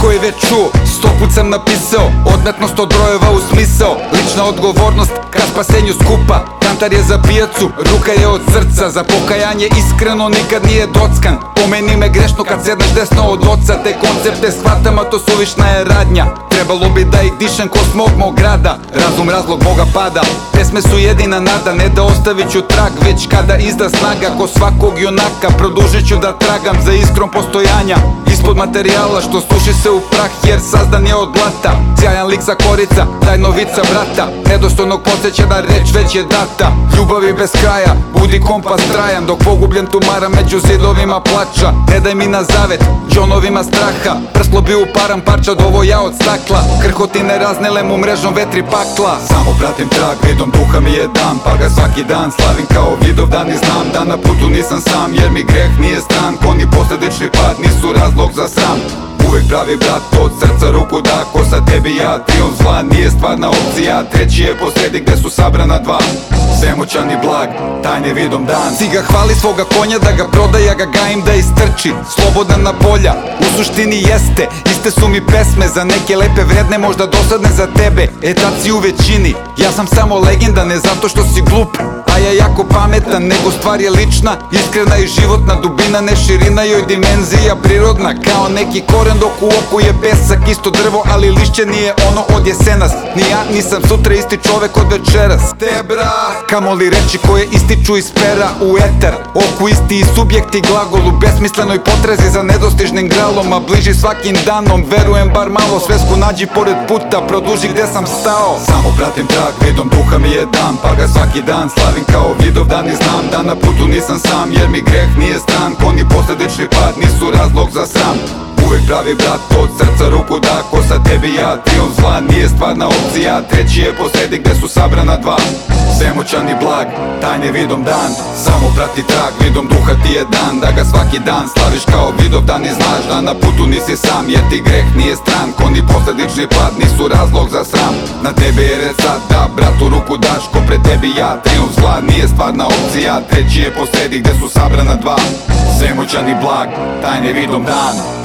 ko je već čuo Sto put sam napisao Odmetno sto brojeva u smisao. Lična odgovornost ka spasenju skupa Kantar je za pijacu, ruka je od srca. Za pokajanje iskreno nikad nije dockan Pomeni me grešno kad sedneš desno od oca. Te koncepte shvatam, a to suvišna je radnja. Trebalo bi da ih dišem ko smog mog grada. Razum razlog moga pada Pesme su jedina nada, ne da ostavit ću trag Već kada izda snaga. Ko svakog junaka Produžit ću da tragam za iskrom postojanja Ispod materijala što suši se u prah Jer sazdan je od blata. Sjajan lik sa korica, tajnovica brata Nedostojnog podsjeća da reč već je data. Ljubavi bez kraja, budi kompas trajan. Dok pogubljen tumara među zidovima plača. Ne daj mi na zavet, džonovima straha. Prslo bi uparam parča dovo ja od stakla. Krhotine raznele mu mrežom vetri pakla. Samo pratim trag, vidom duha mi je dan. Pa ga svaki dan slavim kao vidov dan i znam Da na putu nisam sam. Jer mi greh nije stran Ko Pravi brat od srca ruku da Ko sa tebi ja, triumf zla nije stvarna opcija Treći je posredi gde su sabrana dva. Svemoćan i blag, tajne vidom dan. Si ga hvali svoga konja da ga proda Ja ga gajim da istrči, slobodan na polja U suštini jeste, iste su mi pesme Za neke lepe vredne, možda dosadne za tebe. E tad si u većini, ja sam samo legenda Ne zato što si glup, ja jako pametan Nego stvar je lična, iskrena i životna Dubina ne širina joj dimenzija prirodna. Kao neki koren dok u oku je pesak Isto drvo, ali lišće nije ono od jesenas. Ni ja nisam sutra isti čovek od večeras. Te bra Kamoli reči koje ističu iz pera u eter. Oku isti i subjekt i glagol U besmislenoj potrezi za nedostižnim gralom A bliži svakim danom. Verujem bar malo svesku nađi pored puta Produži gde sam stao. Samo pratim trag, vidom duha mi je dan Pa ga svaki dan slavim kao vidov dan i znam Da na putu nisam sam jer mi greh nije stran. Ko ni posljedični pad nisu razlog za sram Uvijek pravi brat od srca ruku da Ko sa tebi ja, triumf zla nije stvarna opcija Treći je posredi gde su sabrana dva Svemoćan i blag, tajne vidom dan. Samo prati trag, vidom duha ti je dan. Da ga svaki dan slaviš kao vidov dan I znaš da na putu nisi sam. Jer ti greh nije stran Ko ni posljedični pad nisu razlog za sram. Na tebe je red sad da bratu ruku daš Ko pred tebi ja, triumf zla nije stvarna opcija Treći je posredi gde su sabrana dva. Svemoćan i blag, tajne vidom dan